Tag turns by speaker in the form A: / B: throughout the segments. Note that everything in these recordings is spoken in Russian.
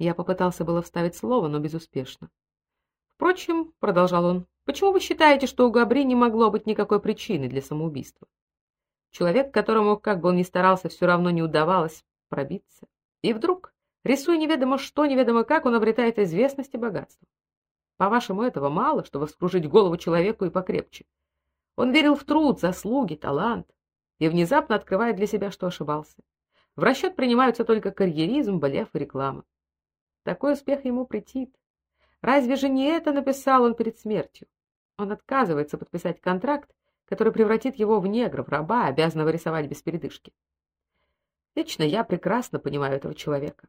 A: Я попытался было вставить слово, но безуспешно. Впрочем, продолжал он, почему вы считаете, что у Габри не могло быть никакой причины для самоубийства? Человек, которому, как бы он ни старался, все равно не удавалось пробиться. И вдруг, рисуя неведомо что, неведомо как, он обретает известность и богатство. По-вашему, этого мало, чтобы вскружить голову человеку и покрепче? Он верил в труд, заслуги, талант и внезапно открывает для себя, что ошибался. В расчет принимаются только карьеризм, блеф и реклама. Такой успех ему претит. Разве же не это написал он перед смертью? Он отказывается подписать контракт, который превратит его в негра, в раба, обязанного рисовать без передышки. Лично я прекрасно понимаю этого человека.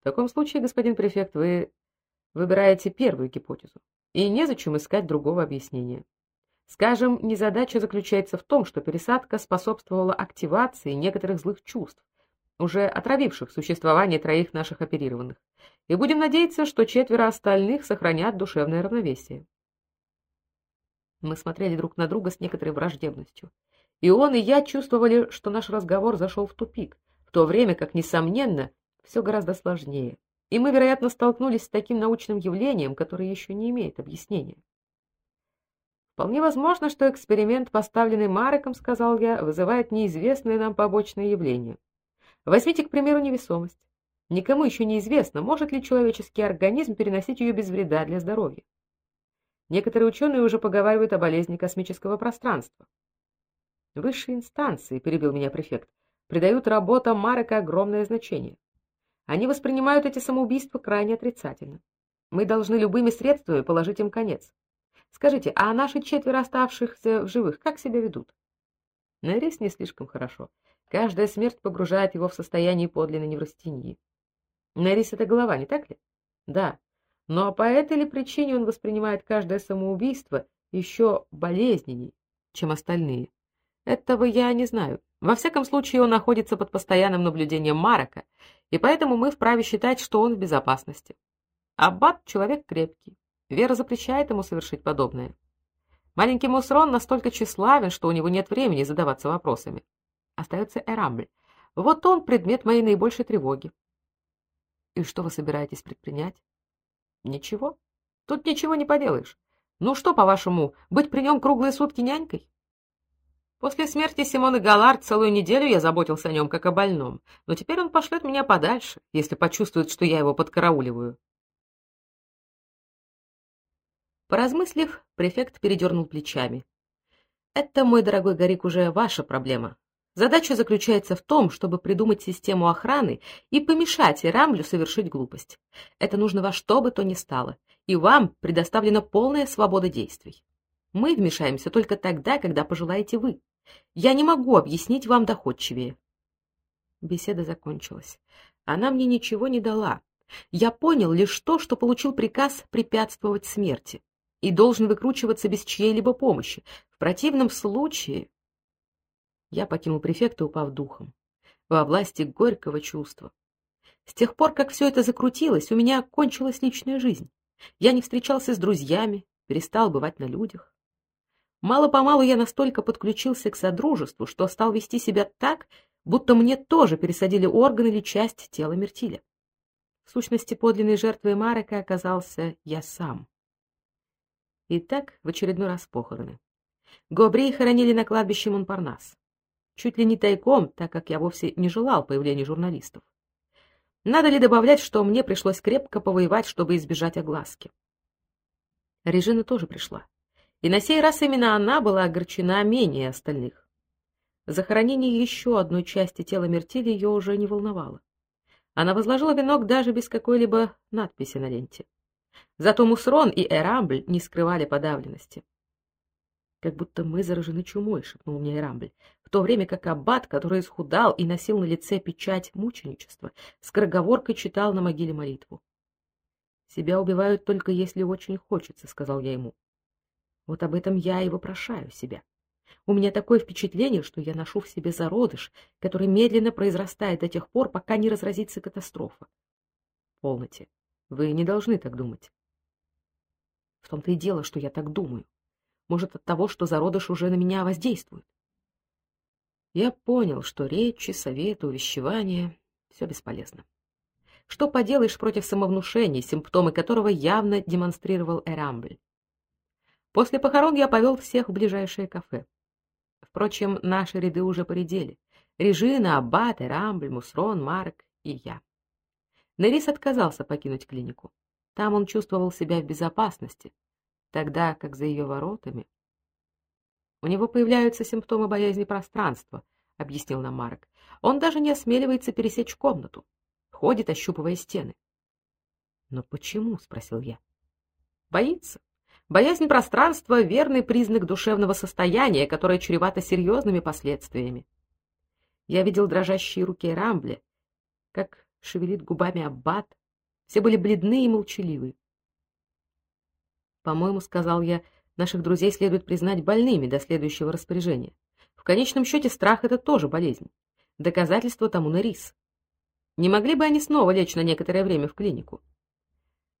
A: В таком случае, господин префект, вы выбираете первую гипотезу, и незачем искать другого объяснения. Скажем, незадача заключается в том, что пересадка способствовала активации некоторых злых чувств, уже отравивших существование троих наших оперированных, и будем надеяться, что четверо остальных сохранят душевное равновесие. Мы смотрели друг на друга с некоторой враждебностью. И он, и я чувствовали, что наш разговор зашел в тупик, в то время как, несомненно, все гораздо сложнее. И мы, вероятно, столкнулись с таким научным явлением, которое еще не имеет объяснения. Вполне возможно, что эксперимент, поставленный Мареком, сказал я, вызывает неизвестные нам побочные явления. Возьмите, к примеру, невесомость. Никому еще не известно, может ли человеческий организм переносить ее без вреда для здоровья. Некоторые ученые уже поговаривают о болезни космического пространства. Высшие инстанции, перебил меня префект, придают работам Марека огромное значение. Они воспринимают эти самоубийства крайне отрицательно. Мы должны любыми средствами положить им конец. Скажите, а наши четверо оставшихся в живых как себя ведут? Нерис не слишком хорошо. Каждая смерть погружает его в состояние подлинной неврастении. Нерис — это голова, не так ли? Да. Но по этой ли причине он воспринимает каждое самоубийство еще болезненней, чем остальные? Этого я не знаю. Во всяком случае, он находится под постоянным наблюдением Марака, и поэтому мы вправе считать, что он в безопасности. Аббат — человек крепкий. Вера запрещает ему совершить подобное. Маленький Мусрон настолько тщеславен, что у него нет времени задаваться вопросами. Остается Эрамбль. Вот он предмет моей наибольшей тревоги. И что вы собираетесь предпринять? Ничего. Тут ничего не поделаешь. Ну что, по-вашему, быть при нем круглые сутки нянькой? После смерти Симона Галард целую неделю я заботился о нем как о больном, но теперь он пошлет меня подальше, если почувствует, что я его подкарауливаю. Поразмыслив, префект передернул плечами. Это, мой дорогой Горик, уже ваша проблема. Задача заключается в том, чтобы придумать систему охраны и помешать Ирамблю совершить глупость. Это нужно во что бы то ни стало, и вам предоставлена полная свобода действий. Мы вмешаемся только тогда, когда пожелаете вы. Я не могу объяснить вам доходчивее. Беседа закончилась. Она мне ничего не дала. Я понял лишь то, что получил приказ препятствовать смерти и должен выкручиваться без чьей-либо помощи. В противном случае я покинул префекта, упав духом, во власти горького чувства. С тех пор, как все это закрутилось, у меня кончилась личная жизнь. Я не встречался с друзьями, перестал бывать на людях. Мало-помалу я настолько подключился к содружеству, что стал вести себя так, будто мне тоже пересадили орган или часть тела Мертиля. В сущности, подлинной жертвой Марека оказался я сам. Итак, в очередной раз похороны. Гобрей хоронили на кладбище Монпарнас чуть ли не тайком, так как я вовсе не желал появления журналистов. Надо ли добавлять, что мне пришлось крепко повоевать, чтобы избежать огласки? Режина тоже пришла. И на сей раз именно она была огорчена менее остальных. Захоронение еще одной части тела Мертили ее уже не волновало. Она возложила венок даже без какой-либо надписи на ленте. Зато Мусрон и Эрамбль не скрывали подавленности как будто мы заражены чумой, шепнул мне Эрамбль, в то время как аббат, который исхудал и носил на лице печать мученичества, скороговоркой читал на могиле молитву. Себя убивают только если очень хочется, сказал я ему. Вот об этом я и вопрошаю себя. У меня такое впечатление, что я ношу в себе зародыш, который медленно произрастает до тех пор, пока не разразится катастрофа. Полноте. Вы не должны так думать. В том-то и дело, что я так думаю. Может, от того, что зародыш уже на меня воздействует. Я понял, что речи, советы, увещевания — все бесполезно. Что поделаешь против самовнушения, симптомы которого явно демонстрировал Эрамбль. После похорон я повел всех в ближайшее кафе. Впрочем, наши ряды уже поредели. Режина, Аббат, Эрамбль, Мусрон, Марк и я. Нерис отказался покинуть клинику. Там он чувствовал себя в безопасности, тогда как за ее воротами... У него появляются симптомы боязни пространства, объяснил нам Марк. Он даже не осмеливается пересечь комнату, ходит, ощупывая стены. Но почему, спросил я. Боится. Боязнь пространства верный признак душевного состояния, которое чревато серьезными последствиями. Я видел дрожащие руки Рамбли, как шевелит губами аббат, все были бледны и молчаливы. По-моему, сказал я, наших друзей следует признать больными до следующего распоряжения. В конечном счете страх это тоже болезнь. Доказательство тому на рис. Не могли бы они снова лечь на некоторое время в клинику?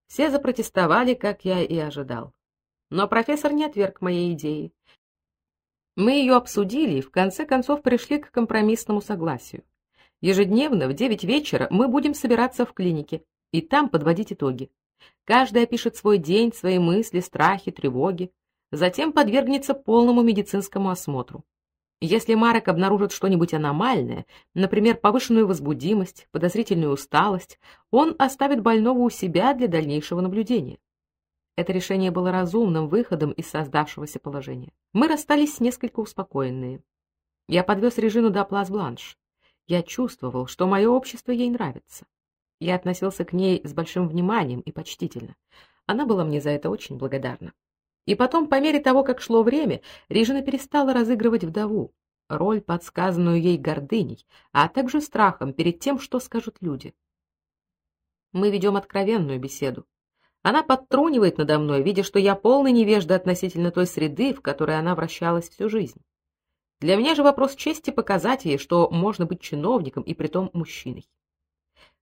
A: Все запротестовали, как я и ожидал. Но профессор не отверг моей идеи. Мы ее обсудили и в конце концов пришли к компромиссному согласию. Ежедневно в девять вечера мы будем собираться в клинике и там подводить итоги. Каждый опишет свой день, свои мысли, страхи, тревоги, затем подвергнется полному медицинскому осмотру. Если Марек обнаружит что-нибудь аномальное, например, повышенную возбудимость, подозрительную усталость, он оставит больного у себя для дальнейшего наблюдения. Это решение было разумным выходом из создавшегося положения. Мы расстались несколько успокоенные. Я подвез Режину до Плас-Бланш. Я чувствовал, что мое общество ей нравится. Я относился к ней с большим вниманием и почтительно. Она была мне за это очень благодарна. И потом, по мере того, как шло время, Режина перестала разыгрывать вдову, роль, подсказанную ей гордыней, а также страхом перед тем, что скажут люди. Мы ведем откровенную беседу. Она подтрунивает надо мной, видя, что я полный невежда относительно той среды, в которой она вращалась всю жизнь. Для меня же вопрос чести показать ей, что можно быть чиновником и притом мужчиной.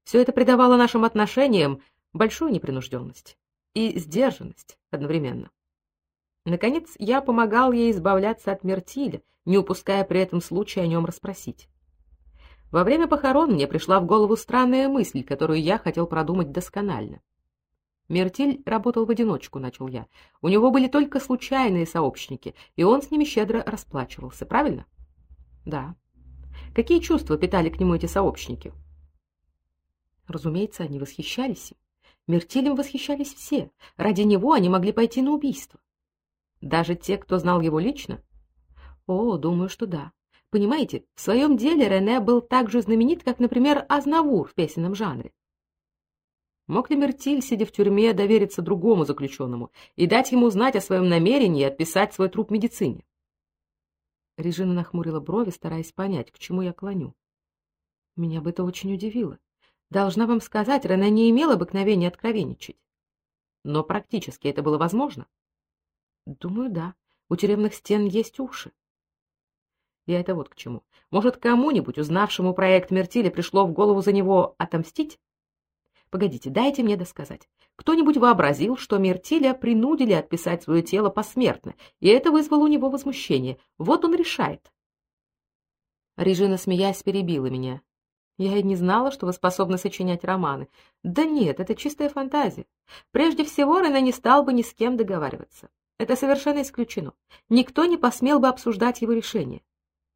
A: Все это придавало нашим отношениям большую непринужденность и сдержанность одновременно. Наконец, я помогал ей избавляться от Мертиля, не упуская при этом случая о нем расспросить. Во время похорон мне пришла в голову странная мысль, которую я хотел продумать досконально. Мертиль работал в одиночку, начал я. У него были только случайные сообщники, и он с ними щедро расплачивался, правильно? Да. Какие чувства питали к нему эти сообщники? Разумеется, они восхищались им. Мертилем восхищались все. Ради него они могли пойти на убийство. Даже те, кто знал его лично? О, думаю, что да. Понимаете, в своем деле Рене был так же знаменит, как, например, Азнавур в песенном жанре. Мог ли Мертиль, сидя в тюрьме, довериться другому заключенному и дать ему знать о своем намерении отписать свой труп медицине? Режина нахмурила брови, стараясь понять, к чему я клоню. Меня бы это очень удивило. Должна вам сказать, Рене не имел обыкновения откровенничать. Но практически это было возможно. Думаю, да. У тюремных стен есть уши. Я это вот к чему. Может, кому-нибудь, узнавшему проект Мертиля, пришло в голову за него отомстить? Погодите, дайте мне досказать. Кто-нибудь вообразил, что Мертиля принудили отписать свое тело посмертно, и это вызвало у него возмущение. Вот он решает. Режина, смеясь, перебила меня. Я и не знала, что вы способны сочинять романы. Да нет, это чистая фантазия. Прежде всего, Рене не стал бы ни с кем договариваться. Это совершенно исключено. Никто не посмел бы обсуждать его решение.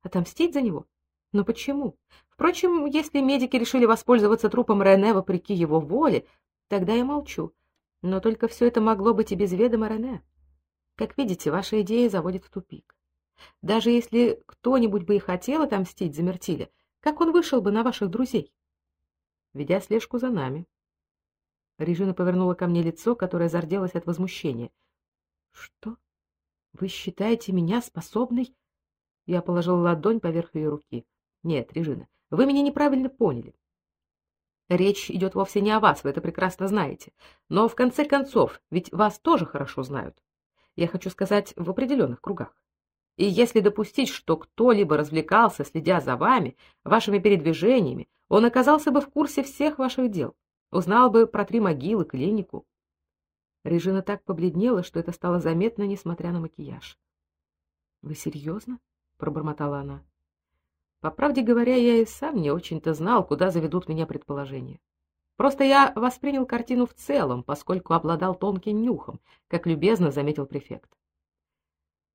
A: Отомстить за него? Но почему? Впрочем, если медики решили воспользоваться трупом Рене вопреки его воле, тогда я молчу. Но только все это могло быть и без ведома Рене. Как видите, ваша идея заводит в тупик. Даже если кто-нибудь бы и хотел отомстить за Мертиля, как он вышел бы на ваших друзей? Ведя слежку за нами. Режина повернула ко мне лицо, которое зарделось от возмущения — что? Вы считаете меня способной? Я положил ладонь поверх ее руки. Нет, Режина, вы меня неправильно поняли. Речь идет вовсе не о вас, вы это прекрасно знаете. Но в конце концов, ведь вас тоже хорошо знают. Я хочу сказать, в определенных кругах. И если допустить, что кто-либо развлекался, следя за вами, вашими передвижениями, он оказался бы в курсе всех ваших дел, узнал бы про три могилы, клинику. Режина так побледнела, что это стало заметно, несмотря на макияж. Вы серьезно? пробормотала она. По правде говоря, я и сам не очень-то знал, куда заведут меня предположения. Просто я воспринял картину в целом, поскольку обладал тонким нюхом, как любезно заметил префект.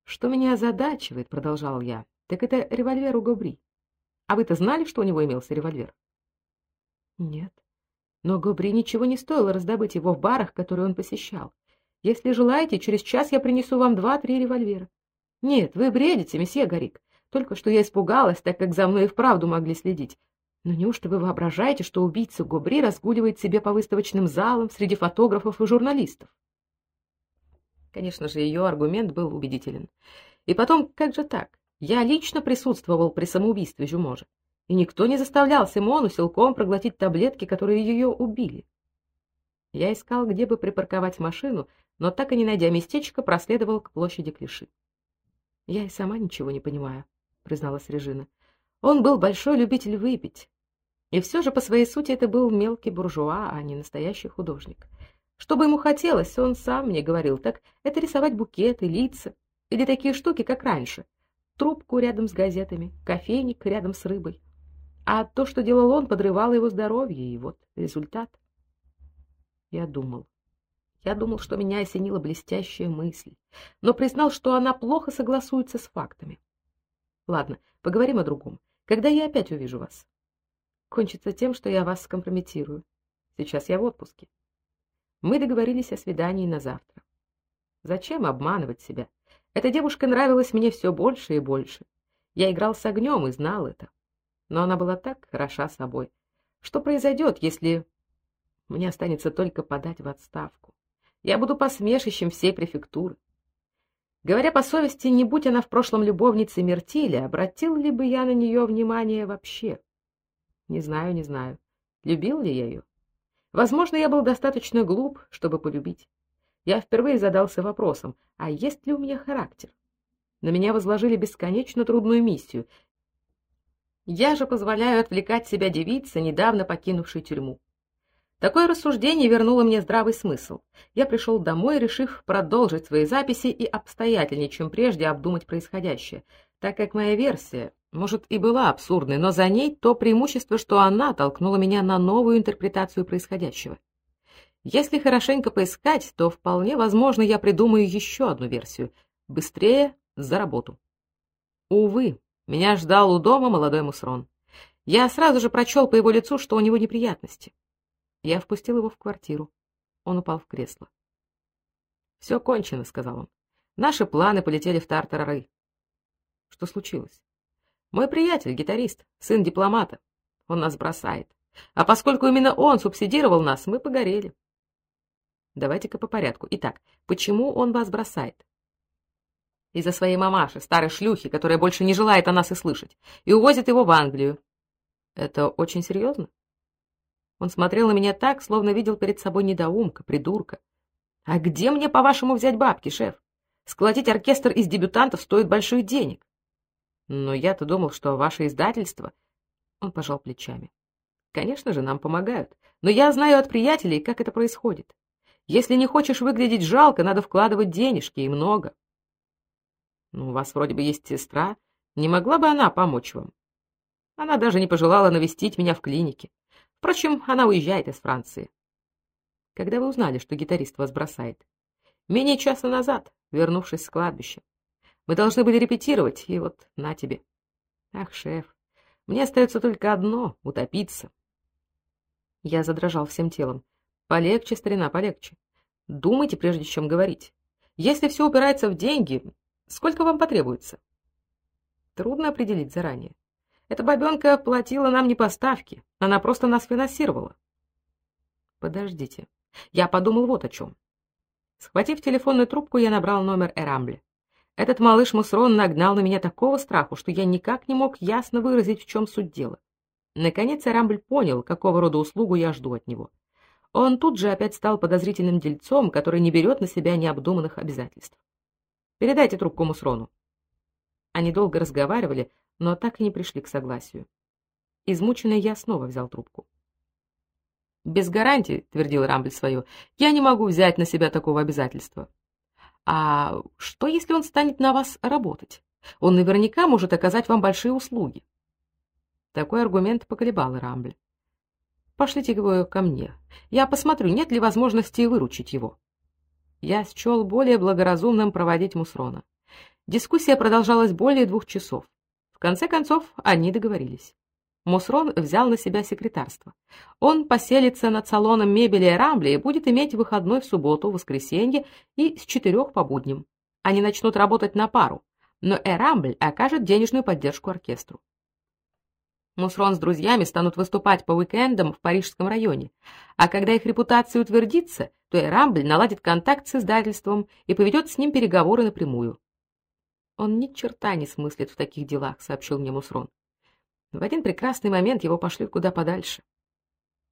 A: Что меня озадачивает, продолжал я, так это револьвер у Гобри. А вы-то знали, что у него имелся револьвер? Нет. Но Гобри ничего не стоило раздобыть его в барах, которые он посещал. Если желаете, через час я принесу вам два-три револьвера. Нет, вы бредите, месье Гарик. Только что я испугалась, так как за мной и вправду могли следить. Но неужто вы воображаете, что убийца Гобри разгуливает себе по выставочным залам среди фотографов и журналистов? Конечно же, ее аргумент был убедителен. И потом, как же так? Я лично присутствовал при самоубийстве Жюможа, и никто не заставлял Симону силком проглотить таблетки, которые ее убили. Я искал, где бы припарковать машину, но так и не найдя местечко, проследовал к площади Клиши. Я и сама ничего не понимаю, призналась Режина. Он был большой любитель выпить. И все же по своей сути это был мелкий буржуа, а не настоящий художник. Что бы ему хотелось, он сам мне говорил, так это рисовать букеты, лица или такие штуки, как раньше, трубку рядом с газетами, кофейник рядом с рыбой. А то, что делал он, подрывало его здоровье, и вот результат. Я думал. Я думал, что меня осенила блестящая мысль, но признал, что она плохо согласуется с фактами. Ладно, поговорим о другом. Когда я опять увижу вас? Кончится тем, что я вас скомпрометирую. Сейчас я в отпуске. Мы договорились о свидании на завтра. Зачем обманывать себя? Эта девушка нравилась мне все больше и больше. Я играл с огнем и знал это. Но она была так хороша собой. Что произойдет, если мне останется только подать в отставку? Я буду посмешищем всей префектуры. Говоря по совести, не будь она в прошлом любовницей Мертиля, обратил ли бы я на нее внимание вообще? Не знаю, не знаю. Любил ли я ее? Возможно, я был достаточно глуп, чтобы полюбить я впервые задался вопросом, а есть ли у меня характер? На меня возложили бесконечно трудную миссию. Я же позволяю отвлекать себя девице, недавно покинувшей тюрьму. Такое рассуждение вернуло мне здравый смысл. Я пришел домой, решив продолжить свои записи и обстоятельнее, чем прежде, обдумать происходящее, так как моя версия, может, и была абсурдной, но за ней то преимущество, что она толкнула меня на новую интерпретацию происходящего. Если хорошенько поискать, то вполне возможно, я придумаю еще одну версию. Быстрее за работу. Увы, меня ждал у дома молодой мусрон. Я сразу же прочел по его лицу, что у него неприятности. Я впустил его в квартиру. Он упал в кресло. «Все кончено», — сказал он. «Наши планы полетели в тартарары». «Что случилось?» «Мой приятель, гитарист, сын дипломата. Он нас бросает. А поскольку именно он субсидировал нас, мы погорели. Давайте-ка по порядку. Итак, почему он вас бросает? Из-за своей мамаши, старой шлюхи, которая больше не желает о нас и слышать, и увозит его в Англию. Это очень серьезно? Он смотрел на меня так, словно видел перед собой недоумка, придурка. А где мне, по-вашему, взять бабки, шеф? Сколотить оркестр из дебютантов стоит больших денег. Но я-то думал, что ваше издательство... Он пожал плечами. Конечно же, нам помогают. Но я знаю от приятелей, как это происходит. Если не хочешь выглядеть жалко, надо вкладывать денежки, и много. Ну, у вас вроде бы есть сестра. Не могла бы она помочь вам? Она даже не пожелала навестить меня в клинике. Впрочем, она уезжает из Франции. Когда вы узнали, что гитарист вас бросает? Менее часа назад, вернувшись с кладбища. Мы должны были репетировать, и вот на тебе. Ах, шеф, мне остается только одно — утопиться. Я задрожал всем телом. Полегче, старина, полегче. Думайте, прежде чем говорить. Если все упирается в деньги, сколько вам потребуется? Трудно определить заранее. Эта бабенка платила нам не поставки, она просто нас финансировала. Подождите, я подумал вот о чем. Схватив телефонную трубку, я набрал номер Эрамбли. Этот малыш Мусрон нагнал на меня такого страху, что я никак не мог ясно выразить, в чем суть дела. Наконец Эрамбль понял, какого рода услугу я жду от него. Он тут же опять стал подозрительным дельцом, который не берет на себя необдуманных обязательств. «Передайте трубку Мусрону». Они долго разговаривали, но так и не пришли к согласию. Измученный я снова взял трубку. «Без гарантии», — твердил Рамбль свое, — «я не могу взять на себя такого обязательства». «А что, если он станет на вас работать? Он наверняка может оказать вам большие услуги». Такой аргумент поколебал Рамбль. Пошлите его ко мне. Я посмотрю, нет ли возможности выручить его. Я счел более благоразумным проводить Мусрона. Дискуссия продолжалась более двух часов. В конце концов, они договорились. Мусрон взял на себя секретарство. Он поселится над салоном мебели Рамбли и будет иметь выходной в субботу, воскресенье и с четырех по будням. Они начнут работать на пару, но Эрамбль окажет денежную поддержку оркестру. Мусрон с друзьями станут выступать по уикендам в парижском районе, а когда их репутация утвердится, то Эрамбль наладит контакт с издательством и поведет с ним переговоры напрямую. Он ни черта не смыслит в таких делах, сообщил мне Мусрон. В один прекрасный момент его пошлют куда подальше.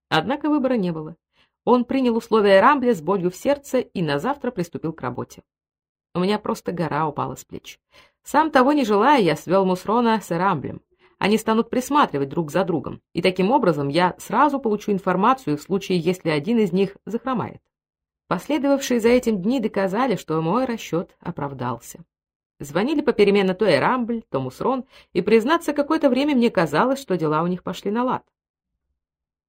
A: Однако выбора не было. Он принял условия Рамбля с болью в сердце и на завтра приступил к работе. У меня просто гора упала с плеч. Сам того не желая, я свел Мусрона с Рамблем. Они станут присматривать друг за другом, и таким образом я сразу получу информацию в случае, если один из них захромает. Последовавшие за этим дни доказали, что мой расчет оправдался. Звонили попеременно то Эрамбль, то Мусрон, и, признаться, какое-то время мне казалось, что дела у них пошли на лад.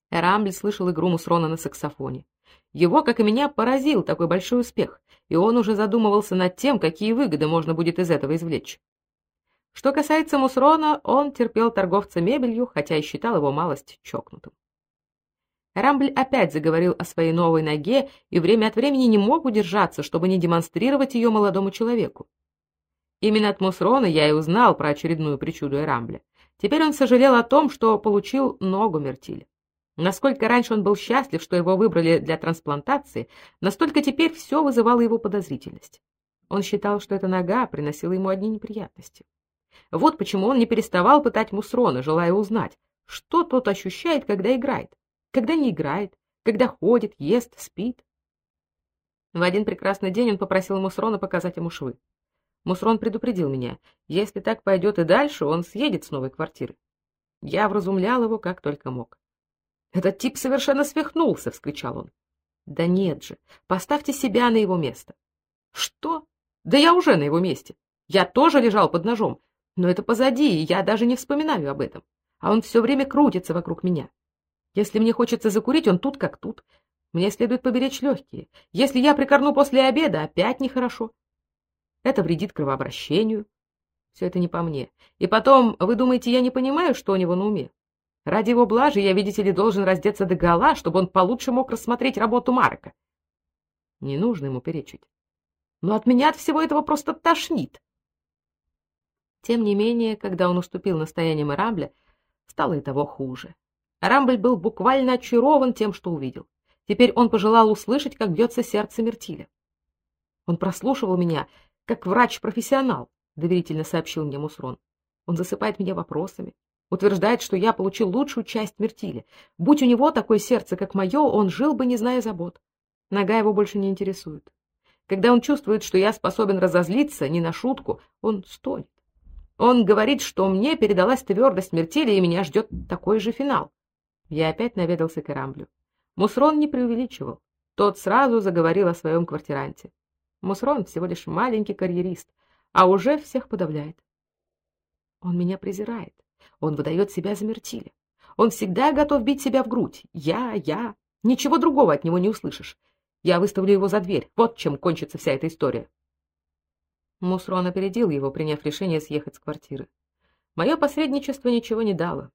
A: Эрамбль слышал игру Мусрона на саксофоне. Его, как и меня, поразил такой большой успех, и он уже задумывался над тем, какие выгоды можно будет из этого извлечь. Что касается Мусрона, он терпел торговца мебелью, хотя и считал его малость чокнутым. Рамбль опять заговорил о своей новой ноге и время от времени не мог удержаться, чтобы не демонстрировать ее молодому человеку. Именно от Мусрона я и узнал про очередную причуду Эрамбля. Теперь он сожалел о том, что получил ногу Мертиля. Насколько раньше он был счастлив, что его выбрали для трансплантации, настолько теперь все вызывало его подозрительность. Он считал, что эта нога приносила ему одни неприятности. Вот почему он не переставал пытать Мусрона, желая узнать, что тот ощущает, когда играет, когда не играет, когда ходит, ест, спит. В один прекрасный день он попросил Мусрона показать ему швы. Мусрон предупредил меня. Если так пойдет и дальше, он съедет с новой квартиры. Я вразумлял его как только мог. «Этот тип совершенно свихнулся!» — вскричал он. «Да нет же! Поставьте себя на его место!» «Что? Да я уже на его месте! Я тоже лежал под ножом, но это позади, и я даже не вспоминаю об этом. А он все время крутится вокруг меня. Если мне хочется закурить, он тут как тут. Мне следует поберечь легкие. Если я прикорну после обеда, опять нехорошо. Это вредит кровообращению. Все это не по мне. И потом, вы думаете, я не понимаю, что у него на уме? Ради его блажи я, видите ли, должен раздеться до гола, чтобы он получше мог рассмотреть работу Марка. Не нужно ему перечить. Но от меня от всего этого просто тошнит. Тем не менее, когда он уступил настояниям Рамбля, стало и того хуже. Рамбль был буквально очарован тем, что увидел. Теперь он пожелал услышать, как бьется сердце Мертиля. Он прослушивал меня как врач-профессионал, доверительно сообщил мне Мусрон. Он засыпает меня вопросами, утверждает, что я получил лучшую часть Мертиля. Будь у него такое сердце, как мое, он жил бы, не зная забот. Нога его больше не интересует. Когда он чувствует, что я способен разозлиться, не на шутку, он стонет. Он говорит, что мне передалась твердость Мертиля, и меня ждет такой же финал. Я опять наведался к Эрамблю. Мусрон не преувеличивал. Тот сразу заговорил о своем квартиранте. Мусрон всего лишь маленький карьерист, а уже всех подавляет. Он меня презирает. Он выдает себя за Мертиля. Он всегда готов бить себя в грудь. Я, я. Ничего другого от него не услышишь. Я выставлю его за дверь. Вот чем кончится вся эта история. Мусрон опередил его, приняв решение съехать с квартиры. Мое посредничество ничего не дало.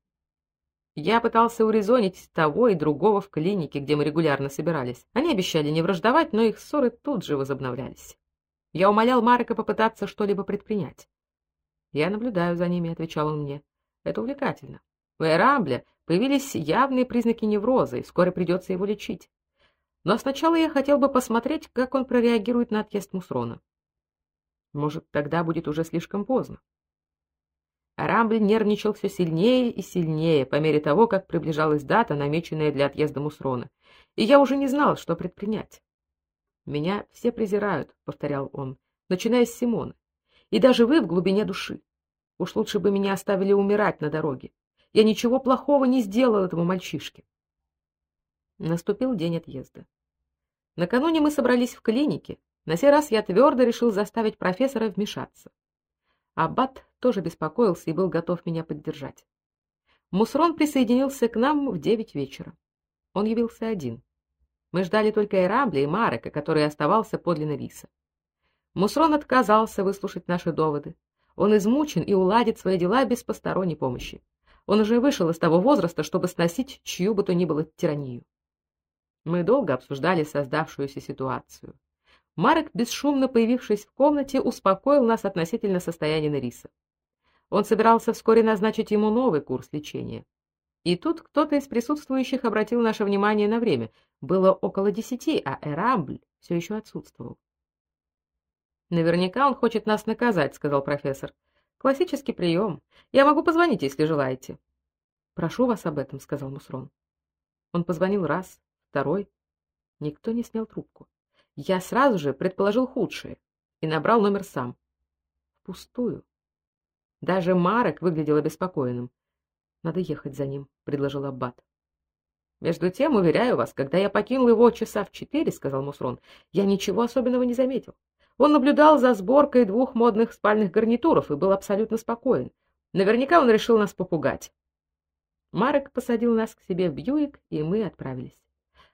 A: Я пытался урезонить того и другого в клинике, где мы регулярно собирались. Они обещали не враждовать, но их ссоры тут же возобновлялись. Я умолял Марка попытаться что-либо предпринять. «Я наблюдаю за ними», — отвечал он мне. «Это увлекательно. У Эрамбля появились явные признаки невроза, и вскоре придется его лечить. Но сначала я хотел бы посмотреть, как он прореагирует на отъезд Мусрона. Может, тогда будет уже слишком поздно. Рамбль нервничал все сильнее и сильнее по мере того, как приближалась дата, намеченная для отъезда Мусрона, и я уже не знал, что предпринять. «Меня все презирают», — повторял он, начиная с Симона. «И даже вы в глубине души. Уж лучше бы меня оставили умирать на дороге. Я ничего плохого не сделал этому мальчишке». Наступил день отъезда. Накануне мы собрались в клинике. На сей раз я твердо решил заставить профессора вмешаться. Аббат тоже беспокоился и был готов меня поддержать. Мусрон присоединился к нам в девять вечера. Он явился один. Мы ждали только Эрамбля и Марека, который оставался подле риса. Мусрон отказался выслушать наши доводы. Он измучен и уладит свои дела без посторонней помощи. Он уже вышел из того возраста, чтобы сносить чью бы то ни было тиранию. Мы долго обсуждали создавшуюся ситуацию. Марек, бесшумно появившись в комнате, успокоил нас относительно состояния Нериса. Он собирался вскоре назначить ему новый курс лечения. И тут кто-то из присутствующих обратил наше внимание на время. Было около десяти, а Эрабль все еще отсутствовал. Наверняка он хочет нас наказать, сказал профессор. Классический прием. Я могу позвонить, если желаете. Прошу вас об этом, сказал Мусрон. Он позвонил раз, второй. Никто не снял трубку. Я сразу же предположил худшее и набрал номер сам. Впустую. Даже Марек выглядел обеспокоенным. Надо ехать за ним, предложил аббат. Между тем, уверяю вас, когда я покинул его часа в четыре, сказал Мусрон, я ничего особенного не заметил. Он наблюдал за сборкой двух модных спальных гарнитуров и был абсолютно спокоен. Наверняка он решил нас попугать. Марек посадил нас к себе в Бьюик, и мы отправились.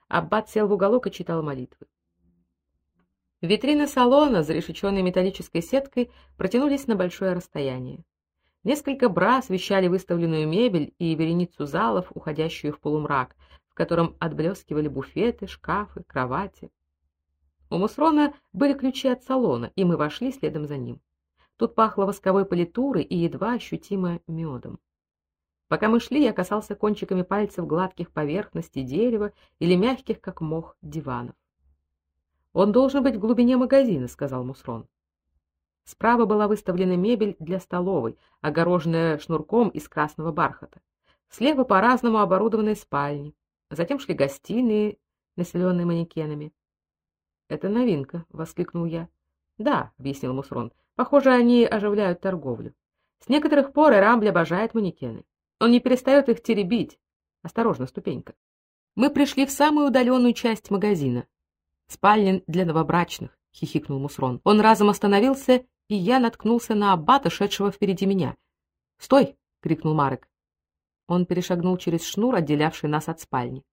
A: Аббат сел в уголок и читал молитвы. Витрины салона, зарешеченные металлической сеткой, протянулись на большое расстояние. Несколько бра освещали выставленную мебель и вереницу залов, уходящую в полумрак, в котором отблескивали буфеты, шкафы, кровати. У Мусрона были ключи от салона, и мы вошли следом за ним. Тут пахло восковой политурой и едва ощутимо медом. Пока мы шли, я касался кончиками пальцев гладких поверхностей дерева или мягких, как мох, диванов. Он должен быть в глубине магазина, сказал Мусрон. Справа была выставлена мебель для столовой, огороженная шнурком из красного бархата. Слева по-разному оборудованные спальни. Затем шли гостиные, населенные манекенами. Это новинка, воскликнул я. Да, объяснил Мусрон. Похоже, они оживляют торговлю. С некоторых пор Эрамбль обожает манекены. Он не перестает их теребить. Осторожно, ступенька. Мы пришли в самую удаленную часть магазина. Спальня для новобрачных, хихикнул Мусрон. Он разом остановился, и я наткнулся на аббата, шедшего впереди меня. "Стой!" крикнул Марек. Он перешагнул через шнур, отделявший нас от спальни.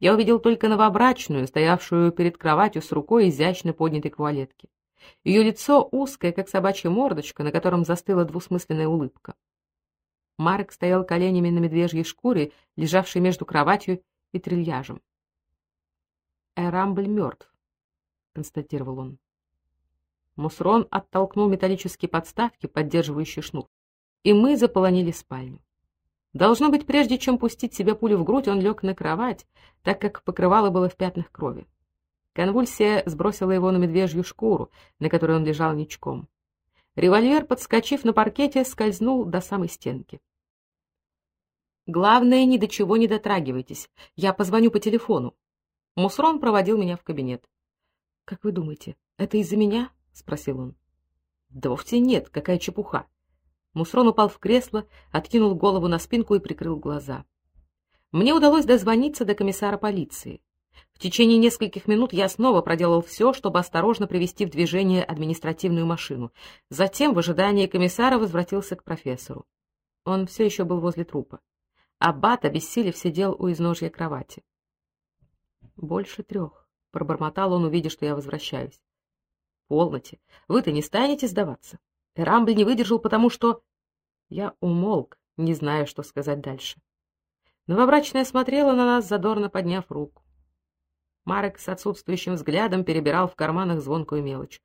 A: Я увидел только новобрачную, стоявшую перед кроватью с рукой изящно поднятой к вуалетке. Ее лицо узкое, как собачья мордочка, на котором застыла двусмысленная улыбка. Марк стоял коленями на медвежьей шкуре, лежавшей между кроватью и трильяжем. Эрамбль мертв», — констатировал он. Мусрон оттолкнул металлические подставки, поддерживающие шнур, и мы заполонили спальню. Должно быть, прежде чем пустить себе пулю в грудь, он лег на кровать, так как покрывало было в пятнах крови. Конвульсия сбросила его на медвежью шкуру, на которой он лежал ничком. Револьвер, подскочив на паркете, скользнул до самой стенки. Главное, ни до чего не дотрагивайтесь. Я позвоню по телефону, Мусрон проводил меня в кабинет. Как вы думаете, это из-за меня? Спросил он. Да вовсе нет, какая чепуха. Мусрон упал в кресло, откинул голову на спинку и прикрыл глаза. Мне удалось дозвониться до комиссара полиции. В течение нескольких минут я снова проделал все, чтобы осторожно привести в движение административную машину. Затем, в ожидании комиссара, возвратился к профессору. Он все еще был возле трупа. Аббат, обессилев, сидел у изножья кровати. Больше трех, пробормотал он, увидев, что я возвращаюсь. Полноте. Вы-то не станете сдаваться. Эрамбль не выдержал, потому что я умолк, не зная, что сказать дальше. Новобрачная смотрела на нас, задорно подняв руку. Марек с отсутствующим взглядом перебирал в карманах звонкую мелочь.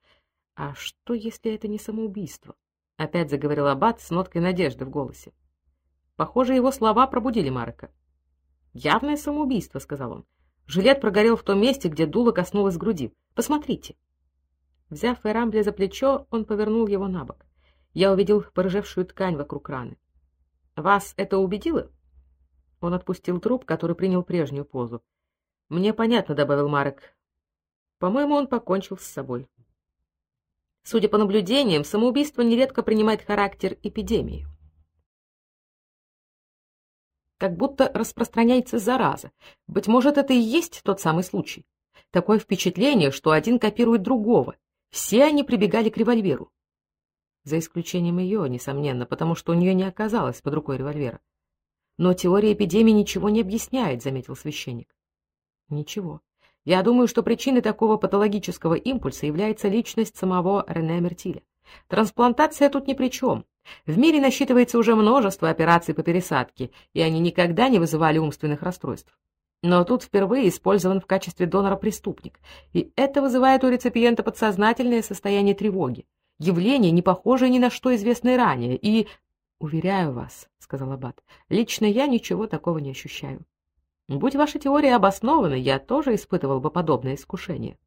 A: А что, если это не самоубийство? Опять заговорил аббат с ноткой надежды в голосе. Похоже, его слова пробудили Марека. Явное самоубийство, сказал он. Жилет прогорел в том месте, где дуло коснулось груди. Посмотрите. Взяв Эрамбля за плечо, он повернул его на бок. Я увидел порыжевшую ткань вокруг раны. Вас это убедило? Он отпустил труп, который принял прежнюю позу. Мне понятно, добавил Марек. По-моему, он покончил с собой. Судя по наблюдениям, самоубийство нередко принимает характер эпидемии как будто распространяется зараза. Быть может, это и есть тот самый случай. Такое впечатление, что один копирует другого. Все они прибегали к револьверу. За исключением ее, несомненно, потому что у нее не оказалось под рукой револьвера. Но теория эпидемии ничего не объясняет, заметил священник. Ничего. Я думаю, что причиной такого патологического импульса является личность самого Рене Мертиля. Трансплантация тут ни при чем. В мире насчитывается уже множество операций по пересадке, и они никогда не вызывали умственных расстройств. Но тут впервые использован в качестве донора преступник, и это вызывает у реципиента подсознательное состояние тревоги, явление, не похожее ни на что известное ранее, и... «Уверяю вас», — сказал Аббат, — «лично я ничего такого не ощущаю. Будь ваша теория обоснована, я тоже испытывал бы подобное искушение».